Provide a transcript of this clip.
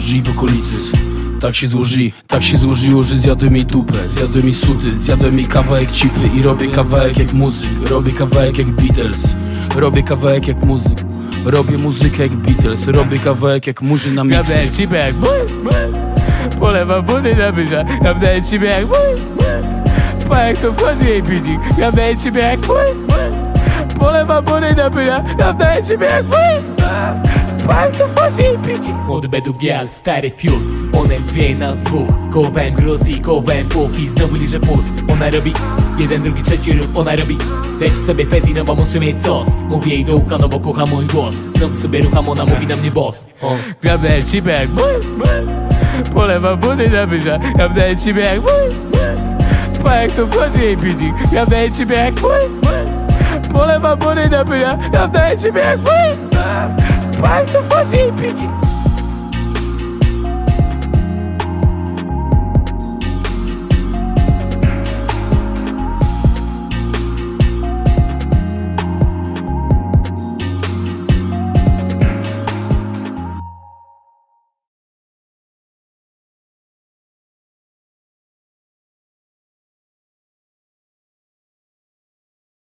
żyj w okolicy. Tak się złoży, tak się złożyło, że zjadłem jej dupę Zjadłem jej suty, zjadłem jej kawałek cipy I robię kawałek jak muzyk, robię kawałek jak Beatles. Robię kawałek jak muzyk. Robię muzykę jak Beatles. Robię kawałek jak murzy na mixy Kawałek cipy jak Polewam budy na myża Kawałek cipy jak mój, mój Pa jak to wchodzi jej beating. Kawałek cipy jak Polewam budy na myża Kawałek cipy jak mój Pa jak to wchodzi Młody beduk gial, stary fiut. Onem dwie nas dwóch. Kołowałem grosy, kołowałem puf I znowu liże pust. Ona robi. Jeden, drugi, trzeci ruch. Ona robi. Leci sobie feti, no bo muszę mieć sos. Mówię jej do ucha, no bo kocha mój głos. Znowu sobie rucham, ona mówi na mnie boss. On Kawałek cipy jak Polewam budy na myża Kawałek cipy jak mój, mój Pa jak to wchodzi jej beating Kawałek cipy jak Polewam budy na myża Kawałek cipy jak mój, mój Pa jak